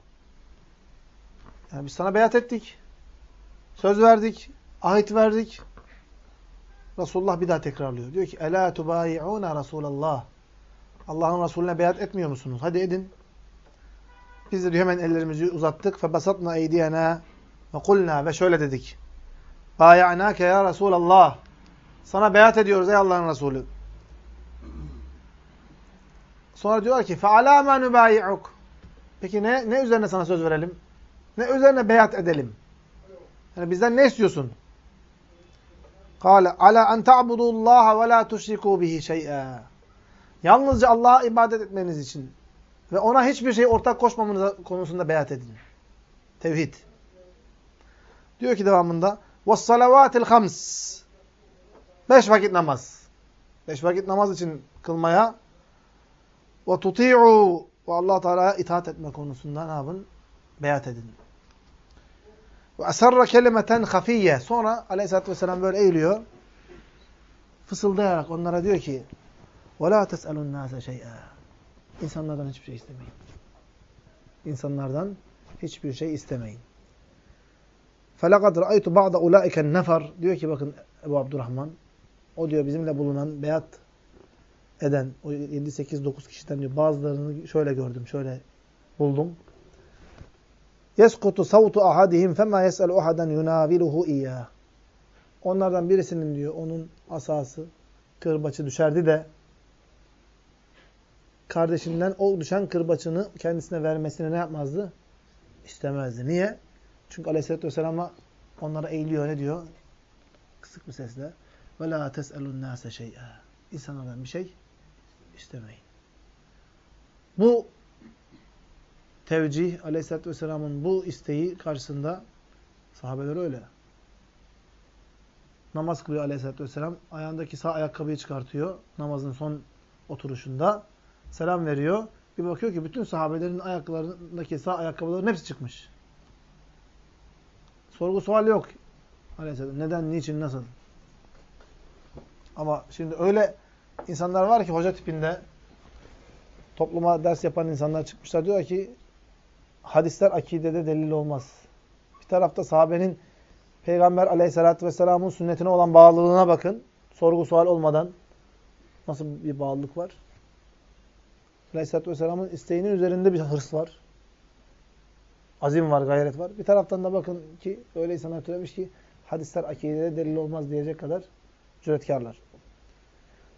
Yani biz sana beyat ettik. Söz verdik. Ahit verdik. Resulullah bir daha tekrarlıyor. Diyor ki Ela tubayi'una Resulallah. Allah'ın Resulüne beyat etmiyor musunuz? Hadi edin. Biz de diyor hemen ellerimizi uzattık. Febasatna eydiyena ve kulna ve şöyle dedik. Bayi'nake ya Resulallah. Sana beyat ediyoruz ey Allah'ın Resulü. Sonra diyorlar ki feala ma nubayi'uk. Peki ne ne üzerine sana söz verelim? Ne üzerine beyat edelim? Yani bizden ne istiyorsun? Kale ala en ta'budullaha ve la tuşriku bihi şey'e. Yalnızca Allah'a ibadet etmeniz için ve ona hiçbir şey ortak koşmamanız konusunda beyat edin. Tevhid. Diyor ki devamında ve salavatil hams. Beş vakit namaz. Beş vakit namaz için kılmaya ve tuti'u ve Allah Teala'ya itaat etme konusunda ne yapın? Beyat edin. Ve esarra kelimeten hafiyye. Sonra Aleyhisselatü vesselam böyle eğiliyor. Fısıldayarak onlara diyor ki وَلَا تَسْأَلُوا النَّاسَ شَيْئًا İnsanlardan hiçbir şey istemeyin. İnsanlardan hiçbir şey istemeyin. فَلَقَدْ رَأَيْتُ بَعْضَ اُولَٰئِكَ النَّفَرِ Diyor ki bakın Ebu Abdurrahman o diyor bizimle bulunan beyat eden o 7 8 9 kişiden diyor bazılarını şöyle gördüm, şöyle buldum. Yeskutu savtu ahadihim fema yes'elu ahadan yunaviluhu iyyah. Onlardan birisinin diyor onun asası kırbaçı düşerdi de kardeşinden o düşen kırbaçını kendisine vermesini ne yapmazdı? İstemezdi. Niye? Çünkü Aleyhisselatü Vesselam'a onlara eğiliyor ne diyor? kısık bir sesle ve la tes'elun nase şey'a. İnsanlardan bir şey istemeyin. Bu tevcih Aleyhisselatü Vesselam'ın bu isteği karşısında sahabeler öyle. Namaz kılıyor Aleyhisselatü Vesselam. Ayağındaki sağ ayakkabıyı çıkartıyor. Namazın son oturuşunda. Selam veriyor. Bir bakıyor ki bütün sahabelerin ayaklarındaki sağ ayakkabıların hepsi çıkmış. Sorgu sual yok. Aleyhisselam. Neden, niçin, nasıl? Ama şimdi öyle insanlar var ki hoca tipinde topluma ders yapan insanlar çıkmışlar. Diyor ki hadisler akidede delil olmaz. Bir tarafta sahabenin Peygamber aleyhissalatü vesselamın sünnetine olan bağlılığına bakın. Sorgu sual olmadan nasıl bir bağlılık var? Aleyhisselatü vesselamın isteğinin üzerinde bir hırs var. Azim var, gayret var. Bir taraftan da bakın ki öyle insanlar türemiş ki hadisler akidede delil olmaz diyecek kadar cüretkarlar.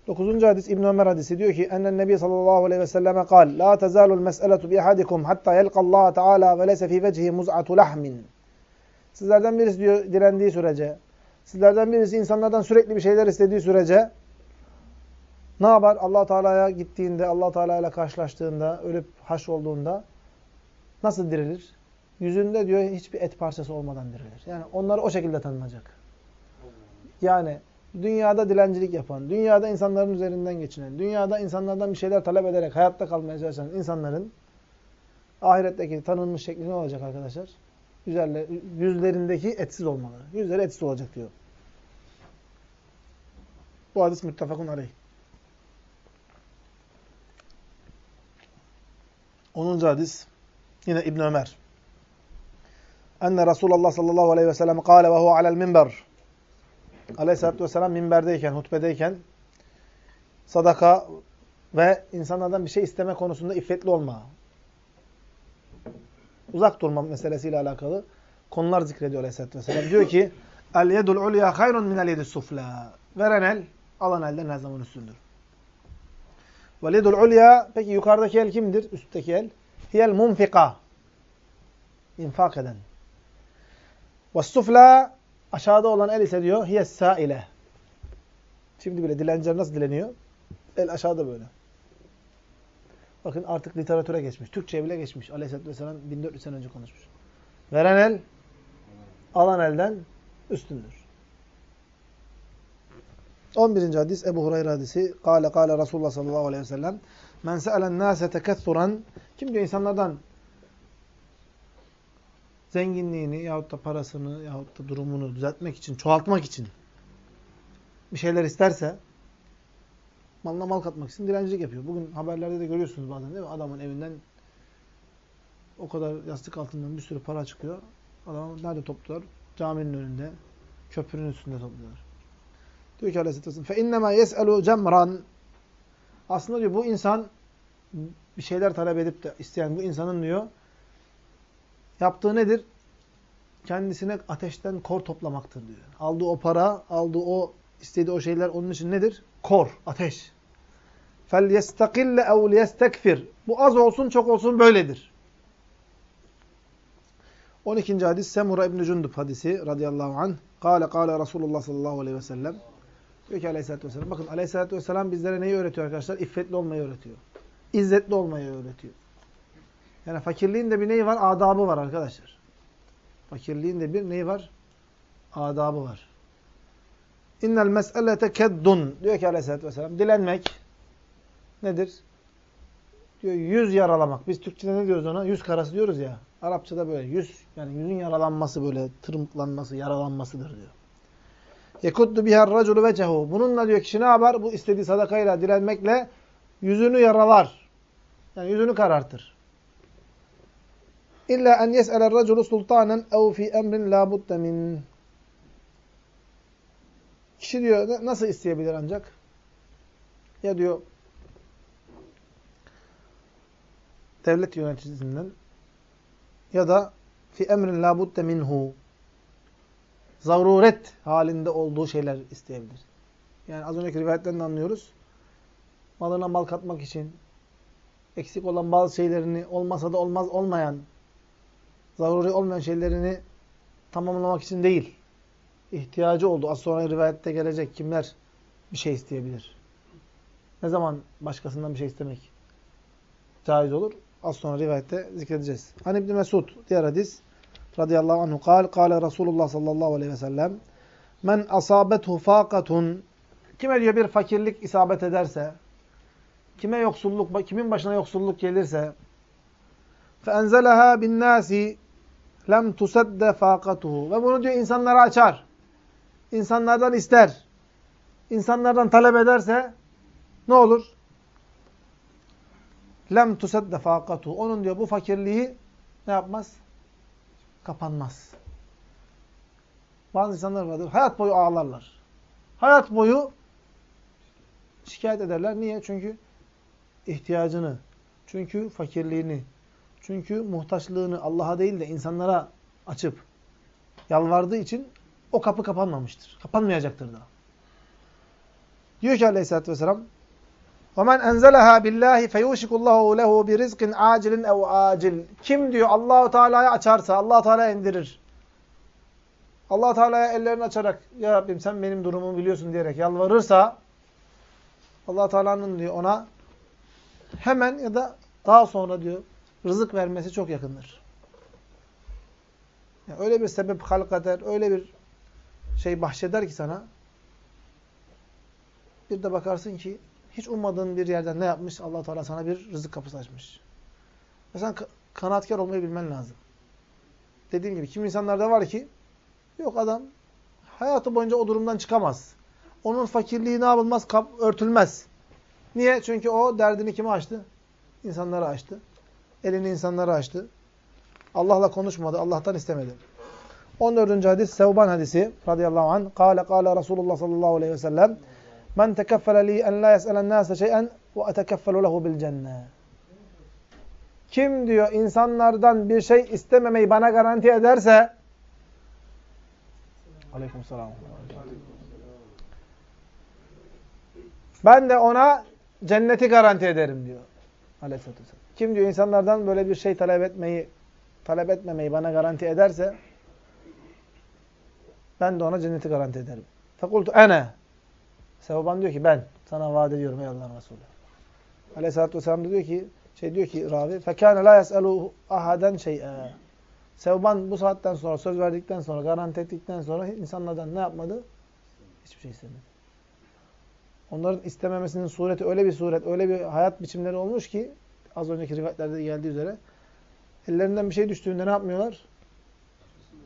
Dokuzuncu hadis İbn Ömer hadisi diyor ki ennen Nebi sallallahu aleyhi ve selleme kal la tezalul mes'eletu bi ahadikum hatta yelqallaha teala ve lese fi vecihi muz'atu lahmin. Sizlerden birisi diyor direndiği sürece, sizlerden birisi insanlardan sürekli bir şeyler istediği sürece ne yapar? allah Teala'ya gittiğinde, allah Teala ile karşılaştığında, ölüp haş olduğunda nasıl dirilir? Yüzünde diyor hiçbir et parçası olmadan dirilir. Yani onları o şekilde tanınacak. Yani dünyada dilencilik yapan, dünyada insanların üzerinden geçinen, dünyada insanlardan bir şeyler talep ederek hayatta kalmaya çalışan insanların ahiretteki tanınmış şekli ne olacak arkadaşlar? Yüzlerle, yüzlerindeki etsiz olmalı. Yüzleri etsiz olacak diyor. Bu hadis müttefakun aleyh. 10. hadis yine İbn Ömer. Enne Resulullah sallallahu aleyhi ve sellem kâle ve huve alel minber. Aleyhisselatü vesselam minberdeyken, hutbedeyken sadaka ve insanlardan bir şey isteme konusunda iffetli olma, uzak durma meselesiyle alakalı konular zikrediyor Aleyhisselatü vesselam. Diyor ki, El yedul ulya hayrun minel yedis sufla. Veren el, alan elden her zaman üstündür. Ve yedul ulya, peki yukarıdaki el kimdir? Üstteki el. Hiyel munfika. İnfak eden. Ve sufla, aşağıda olan el ise diyor, hiyes saile. Şimdi bile dilenciler nasıl dileniyor? El aşağıda böyle. Bakın artık literatüre geçmiş. Türkçe'ye bile geçmiş. Aleyhisselatü Vesselam 1400 sene önce konuşmuş. Veren el, alan elden üstündür. 11. hadis Ebu Hureyre hadisi. Kale kale Resulullah sallallahu aleyhi ve sellem. Men se'elen nâse tekethuran. Kim diyor insanlardan zenginliğini yahut da parasını yahut da durumunu düzeltmek için, çoğaltmak için bir şeyler isterse malına mal katmak için dilencilik yapıyor. Bugün haberlerde de görüyorsunuz bazen değil mi? Adamın evinden o kadar yastık altından bir sürü para çıkıyor. Adam nerede topluyorlar? Caminin önünde, köprünün üstünde topluyorlar. Diyor ki Aleyhisselatü Vesselam فَاِنَّمَا يَسْأَلُوا cemran. Aslında diyor bu insan bir şeyler talep edip de isteyen bu insanın diyor yaptığı nedir? Kendisine ateşten kor toplamaktır diyor. Aldığı o para, aldığı o istediği o şeyler onun için nedir? Kor, ateş. فَلْيَسْتَقِلَّ اَوْ لِيَسْتَكْفِرْ Bu az olsun, çok olsun böyledir. 12. hadis Semura İbn-i Cundub hadisi radıyallahu anh. Kale kale Resulullah sallallahu aleyhi ve sellem. Diyor ki aleyhissalatü vesselam. Bakın aleyhissalatü vesselam bizlere neyi öğretiyor arkadaşlar? İffetli olmayı öğretiyor. İzzetli olmayı öğretiyor. Yani fakirliğin de bir neyi var? Adabı var arkadaşlar. Fakirliğin de bir neyi var? Adabı var. İnnel mes'elete keddun. Diyor ki aleyhissalatü vesselam. Dilenmek nedir? Diyor yüz yaralamak. Biz Türkçe'de ne diyoruz ona? Yüz karası diyoruz ya. Arapçada böyle yüz, yani yüzün yaralanması böyle tırmıklanması, yaralanmasıdır diyor. Yekuddu bihar raculu vecehu. Bununla diyor kişi ne yapar? Bu istediği sadakayla, dilenmekle yüzünü yaralar. Yani yüzünü karartır. İlla en yes'eler raculu sultanen ev fi emrin la budde min. Kişi diyor nasıl isteyebilir ancak? Ya diyor devlet yöneticisinden ya da fi emrin la budde minhu zaruret halinde olduğu şeyler isteyebilir. Yani az önceki rivayetten anlıyoruz. Malına mal katmak için eksik olan bazı şeylerini olmasa da olmaz olmayan zaruri olmayan şeylerini tamamlamak için değil. ihtiyacı oldu. Az sonra rivayette gelecek kimler bir şey isteyebilir? Ne zaman başkasından bir şey istemek caiz olur? Az sonra rivayette zikredeceğiz. Hani İbn Mesud diğer hadis radıyallahu anhu kal kâle Resulullah sallallahu aleyhi ve sellem men asabethu fâkatun kime diyor bir fakirlik isabet ederse kime yoksulluk kimin başına yoksulluk gelirse bin nasi lem tusadde fâkatuhu ve bunu diyor insanlara açar. İnsanlardan ister. İnsanlardan talep ederse ne olur? Lem tusadde fâkatuhu. Onun diyor bu fakirliği ne yapmaz? Kapanmaz. Bazı insanlar vardır. Hayat boyu ağlarlar. Hayat boyu şikayet ederler. Niye? Çünkü ihtiyacını, çünkü fakirliğini, çünkü muhtaçlığını Allah'a değil de insanlara açıp yalvardığı için o kapı kapanmamıştır. Kapanmayacaktır da. Diyor ki aleyhissalatü vesselam وَمَنْ اَنْزَلَهَا بِاللّٰهِ فَيُوشِكُ اللّٰهُ لَهُ بِرِزْقٍ عَاجِلٍ اَوْ acil. Kim diyor Allahu Teala'ya açarsa, Allah Teala indirir. Allah Teala'ya ellerini açarak ya Rabbim sen benim durumumu biliyorsun diyerek yalvarırsa Allah Teala'nın diyor ona hemen ya da daha sonra diyor rızık vermesi çok yakındır. Yani öyle bir sebep halk eder, öyle bir şey bahşeder ki sana bir de bakarsın ki hiç ummadığın bir yerden ne yapmış? allah Teala sana bir rızık kapısı açmış. Ve sen kanaatkar olmayı bilmen lazım. Dediğim gibi kim insanlarda var ki yok adam hayatı boyunca o durumdan çıkamaz. Onun fakirliği ne yapılmaz? Örtülmez. Niye? Çünkü o derdini kime açtı? İnsanlara açtı. Elini insanlara açtı. Allah'la konuşmadı. Allah'tan istemedi. 14. hadis Sevban hadisi radıyallahu anh. Kale kale Resulullah sallallahu aleyhi ve sellem Men tekeffele li en la yes'elen nâse şey'en ve etekeffelu lehu bil cenne. Kim diyor insanlardan bir şey istememeyi bana garanti ederse Aleyküm selam. Ben de ona cenneti garanti ederim diyor. Aleyhisselatü. Kim diyor insanlardan böyle bir şey talep etmeyi, talep etmemeyi bana garanti ederse ben de ona cenneti garanti ederim. Fekultu ene. Sevban diyor ki ben sana vaat ediyorum ey Allah'ın Resulü. Aleyhisselatü vesselam diyor ki şey diyor ki ravi fekâne la yes'elu ahaden şey'e. Sevban bu saatten sonra söz verdikten sonra garanti ettikten sonra insanlardan ne yapmadı? Hiçbir şey istemedi. Onların istememesinin sureti öyle bir suret, öyle bir hayat biçimleri olmuş ki az önceki rivayetlerde geldiği üzere ellerinden bir şey düştüğünde ne yapmıyorlar?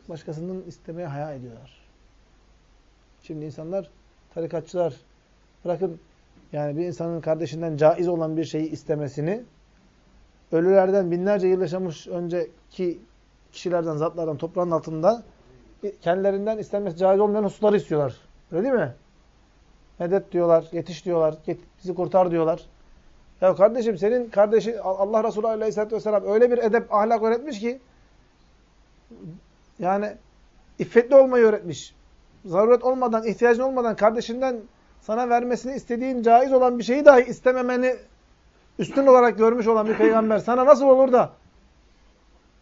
Başkasının istemeye haya ediyorlar. Şimdi insanlar, tarikatçılar bırakın yani bir insanın kardeşinden caiz olan bir şeyi istemesini ölülerden binlerce yıl yaşamış önceki kişilerden, zatlardan, toprağın altında kendilerinden istenmesi caiz olmayan hususları istiyorlar. Öyle değil mi? Medet diyorlar, yetiş diyorlar, bizi kurtar diyorlar. Ya kardeşim senin kardeşi Allah Resulü Aleyhisselatü Vesselam öyle bir edep, ahlak öğretmiş ki yani iffetli olmayı öğretmiş. Zaruret olmadan, ihtiyacın olmadan kardeşinden sana vermesini istediğin caiz olan bir şeyi dahi istememeni üstün olarak görmüş olan bir peygamber sana nasıl olur da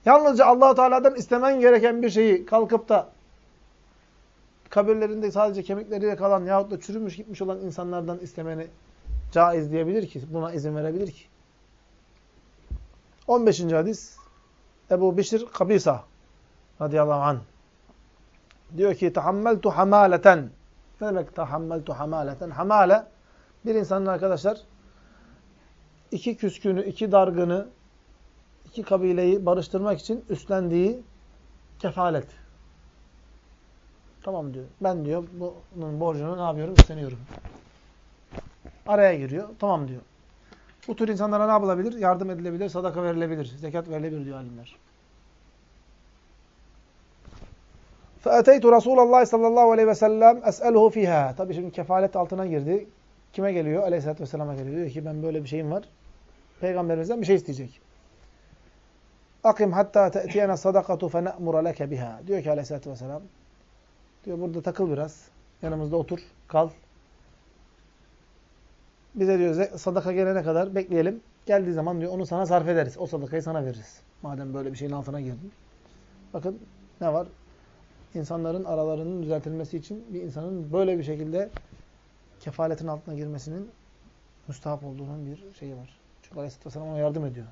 yalnızca Allahu Teala'dan istemen gereken bir şeyi kalkıp da kabirlerinde sadece kemikleriyle kalan yahut da çürümüş gitmiş olan insanlardan istemeni caiz diyebilir ki, buna izin verebilir ki. 15. hadis Ebu Bişir Kabisa radıyallahu anh diyor ki tahammeltu hamaleten ne demek tahammeltu hamaleten? Hamale bir insanın arkadaşlar iki küskünü, iki dargını, iki kabileyi barıştırmak için üstlendiği kefalet. Tamam diyor. Ben diyor bunun borcunu ne yapıyorum? Üstleniyorum. Araya giriyor. Tamam diyor. Bu tür insanlara ne yapılabilir? Yardım edilebilir, sadaka verilebilir, zekat verilebilir diyor alimler. فَاَتَيْتُ رَسُولَ اللّٰهِ sallallahu aleyhi ve sellem es'eluhu fiha. Tabi şimdi kefalet altına girdi. Kime geliyor? Aleyhisselatü vesselam'a geliyor. Diyor ki ben böyle bir şeyim var. Peygamberimizden bir şey isteyecek. Akim hatta te'tiyena sadakatu fene'mura leke biha. Diyor ki aleyhissalatü vesselam. Diyor burada takıl biraz. Yanımızda otur, kal. Bize diyor sadaka gelene kadar bekleyelim. Geldiği zaman diyor onu sana sarf ederiz. O sadakayı sana veririz. Madem böyle bir şeyin altına girdin. Bakın ne var? insanların aralarının düzeltilmesi için bir insanın böyle bir şekilde kefaletin altına girmesinin müstahap olduğunun bir şeyi var. Çünkü Aleyhisselatü Vesselam ona yardım ediyor.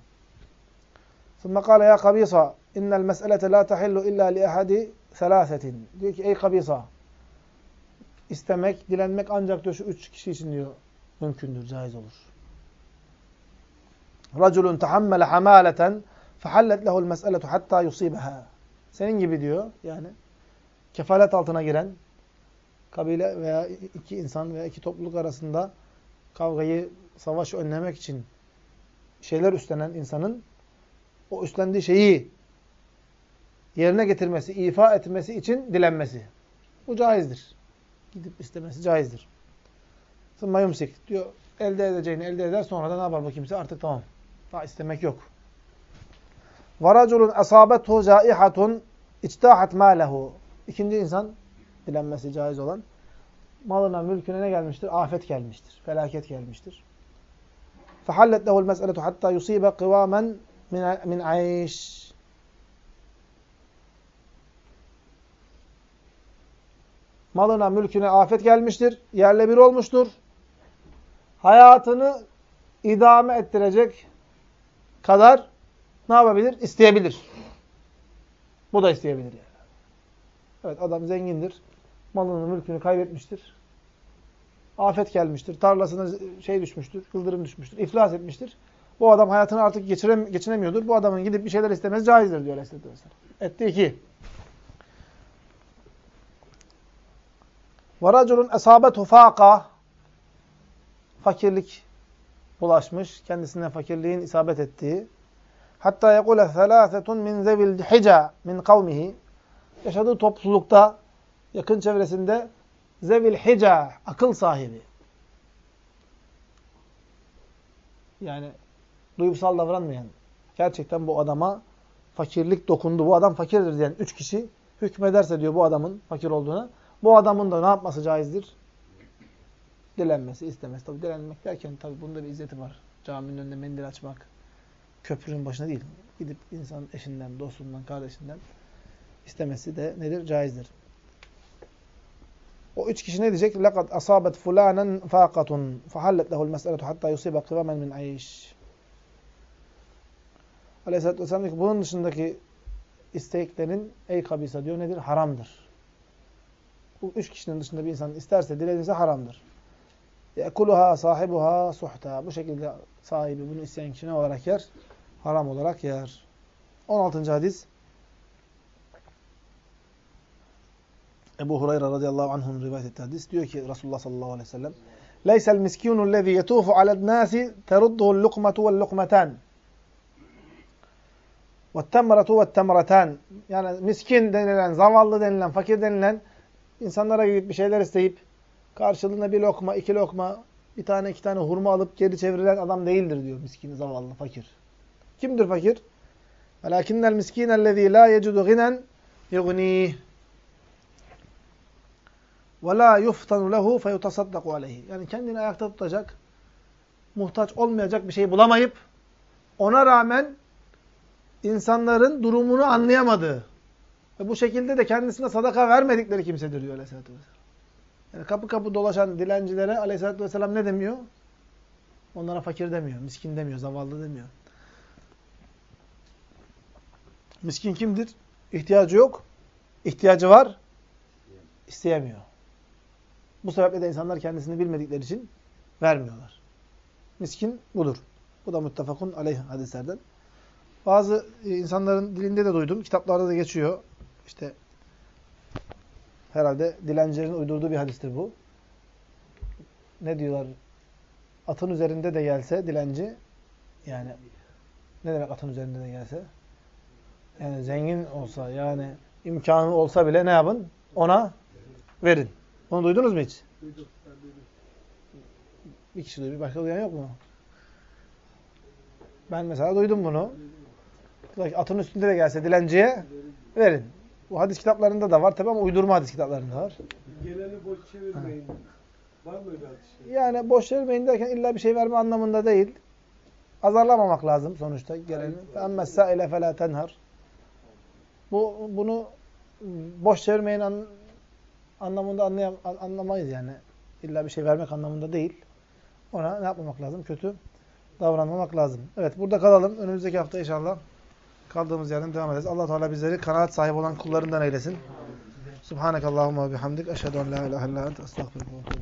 ثُمَّ قَالَ يَا قَبِيصَ اِنَّ الْمَسْأَلَةَ لَا تَحِلُّ اِلَّا لِأَحَدِ ثَلَاثَةٍ Diyor ki ey Kabisa istemek, dilenmek ancak diyor şu üç kişi için diyor mümkündür, caiz olur. Raculun tahammele hamaleten fehallet lehul mes'eletu hatta yusibeha. Senin gibi diyor yani kefalet altına giren kabile veya iki insan veya iki topluluk arasında kavgayı, savaş önlemek için şeyler üstlenen insanın o üstlendiği şeyi yerine getirmesi, ifa etmesi için dilenmesi. Bu caizdir. Gidip istemesi caizdir. Sımma yumsik diyor. Elde edeceğini elde eder. Sonra da ne yapar bu kimse? Artık tamam. Daha istemek yok. وَرَجُلٌ أَصَابَتْهُ جَائِحَةٌ اِجْتَاحَتْ مَالَهُ İkinci insan, dilenmesi caiz olan, malına, mülküne ne gelmiştir? Afet gelmiştir. Felaket gelmiştir. فَحَلَّتْ لَهُ الْمَسْأَلَةُ حَتَّى يُصِيبَ قِوَامًا min ayş. Malına, mülküne afet gelmiştir. Yerle bir olmuştur. Hayatını idame ettirecek kadar ne yapabilir? İsteyebilir. Bu da isteyebilir yani. Evet adam zengindir. Malını, mülkünü kaybetmiştir. Afet gelmiştir. Tarlasına şey düşmüştür. Yıldırım düşmüştür. İflas etmiştir. Bu adam hayatını artık geçirem geçinemiyordur. Bu adamın gidip bir şeyler istemesi caizdir diyor Aleyhisselatü Vesselam. Etti iki. وَرَجُلٌ اَسَابَتْهُ فَاقَ Fakirlik bulaşmış. Kendisine fakirliğin isabet ettiği. Hatta yekule thelâfetun min zevil hica min kavmihi. Yaşadığı toplulukta, yakın çevresinde zevil hica, akıl sahibi. Yani duygusal davranmayan, gerçekten bu adama fakirlik dokundu, bu adam fakirdir diyen üç kişi hükmederse diyor bu adamın fakir olduğuna, bu adamın da ne yapması caizdir? Dilenmesi, istemesi. Tabi dilenmek derken tabi bunda bir izzeti var. Caminin önünde mendil açmak, köprünün başına değil. Gidip insanın eşinden, dostundan, kardeşinden istemesi de nedir? Caizdir. O üç kişi ne diyecek? لَقَدْ أَصَابَتْ فُلَانًا فَاقَةٌ فَحَلَّتْ لَهُ الْمَسْأَلَةُ حَتَّى يُصِيبَ قِوَامًا مِنْ عَيْشٍ Aleyhisselatü Vesselam diyor ki bunun dışındaki isteklerin ey kabisa diyor nedir? Haramdır. Bu üç kişinin dışında bir insan isterse, dilenirse haramdır. Yekuluha sahibuha suhta. Bu şekilde sahibi bunu isteyen kişi ne olarak yer? Haram olarak yer. 16. hadis. Ebu Hureyre radıyallahu anh'ın rivayet ettiği hadis. Diyor ki Resulullah sallallahu aleyhi ve sellem. Leysel miskinu lezi yetufu alel nasi terudduhu lukmetu vel lukmeten. Vettemretu vettemreten. Yani miskin denilen, zavallı denilen, fakir denilen insanlara gidip bir şeyler isteyip karşılığında bir lokma, iki lokma, bir tane iki tane hurma alıp geri çevrilen adam değildir diyor miskin, zavallı, fakir. Kimdir fakir? وَلَاكِنَّ الْمِسْكِينَ الَّذ۪ي لَا يَجُدُ غِنًا يُغْنِيهِ وَلَا يُفْتَنُ لَهُ فَيُتَصَدَّقُ عَلَيْهِ Yani kendini ayakta tutacak, muhtaç olmayacak bir şey bulamayıp, ona rağmen insanların durumunu anlayamadığı ve bu şekilde de kendisine sadaka vermedikleri kimsedir diyor Aleyhisselatü Vesselam. Kapı kapı dolaşan dilencilere Aleyhisselatü Vesselam ne demiyor? Onlara fakir demiyor, miskin demiyor, zavallı demiyor. Miskin kimdir? İhtiyacı yok, ihtiyacı var, isteyemiyor. Bu sebeple de insanlar kendisini bilmedikleri için vermiyorlar. Miskin budur. Bu da muttefakun aleyh hadislerden. Bazı insanların dilinde de duydum. Kitaplarda da geçiyor. İşte herhalde dilencilerin uydurduğu bir hadistir bu. Ne diyorlar? Atın üzerinde de gelse dilenci yani ne demek atın üzerinde de gelse? Yani zengin olsa yani imkanı olsa bile ne yapın? Ona verin. Bunu duydunuz mu hiç? Duydum. Bir kişi duymuş. Başka duyan yok mu? Ben mesela duydum bunu. Atın üstünde de gelse dilenciye verin. Bu hadis kitaplarında da var tabi ama uydurma hadis kitaplarında var. Geleni boş çevirmeyin. Var mı öyle hadis? Yani boş vermeyin derken illa bir şey verme anlamında değil. Azarlamamak lazım sonuçta geleni. اَمَّا السَّائِلَ فَلَا tenhar. Bu, bunu boş çevirmeyin an, anlamında anlayam, an- anlamayız yani. İlla bir şey vermek anlamında değil. Ona ne yapmamak lazım? Kötü davranmamak lazım. Evet burada kalalım. Önümüzdeki hafta inşallah kaldığımız yerden devam ederiz. Allah Teala bizleri kanaat sahibi olan kullarından eylesin. Subhanakallahumma bihamdik. Eşhedü en la ilahe illa ente estağfirullah.